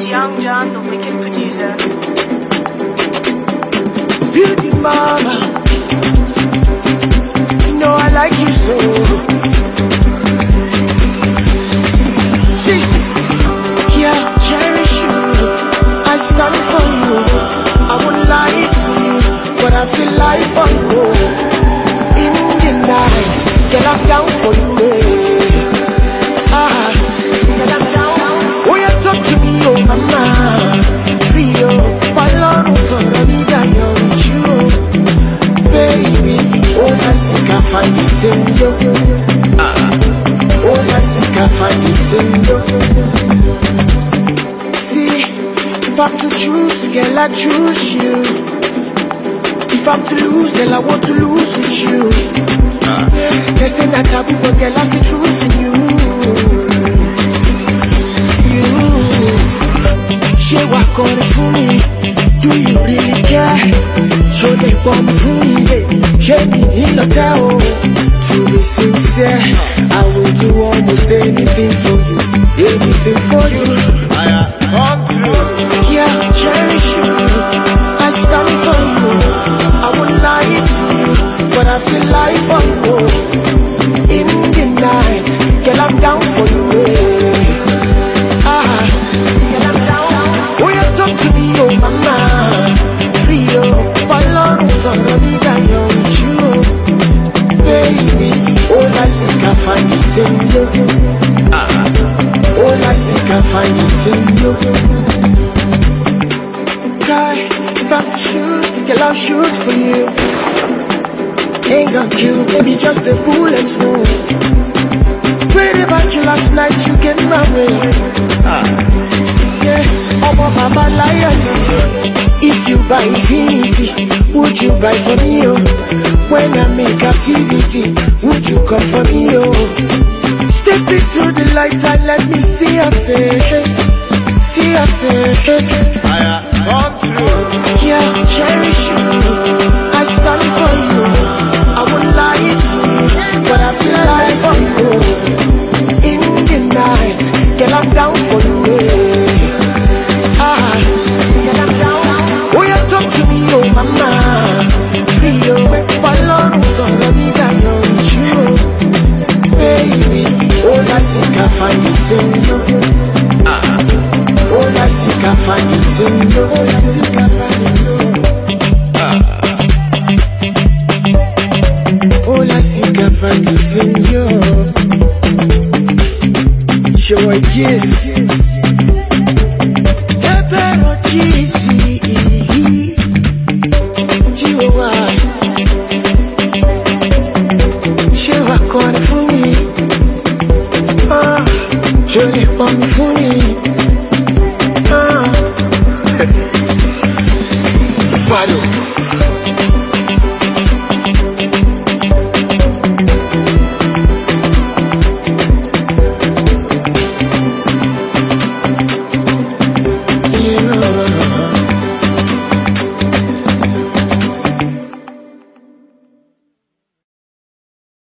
It's Young Jonn, the wicked producer. Beauty mama, you know I like you so. See, yeah, cherish you. I stand for you. I lie to you, but I feel like for you. In the night, girl, I'm down find it in you. Ah, oh, na sika find it in you. See, if I'm to choose, girl, I choose you. If I'm to lose, girl, I want to lose with you. They say that taboo, but girl, I see truth in you. You, ṣé wàá kọrin fún mi? Do you really care? Ṣo lè pọ̀ mi fún mi? Ṣé mi nílò o? To be sincere, I will do almost anything for you. Anything for you. Come. Yeah, cherish you. I stand for you. I won't lie to you, but I feel like for you. In the night, girl, I'm down for you. eh. Ah, girl, I'm down. Oh, you talk to me, oh mama. Free, oh, Ọlọ́run sọ̀rọ̀ mi dayọ̀ with I find it in you. Guy, if I'm to shoot, girl, I'll shoot for you. Ain't got kill, baby, just a bullet wound. Prayed about you last night, you get my way. Yeah, I'm a mama lion. If you buy infinity, would you buy for me, oh? When I'm in captivity, would you come for me, oh? Step into the light and let me see your face. See your face. I am come true. Yeah, cherish you. I stand for you. Think I find it in you. Show a kiss. Pero cheesy. Chihuahua. Ṣé wàá kọrin fún mi? Ah, ṣé o lè pọ̀ mi fún mi? Ah. Fado.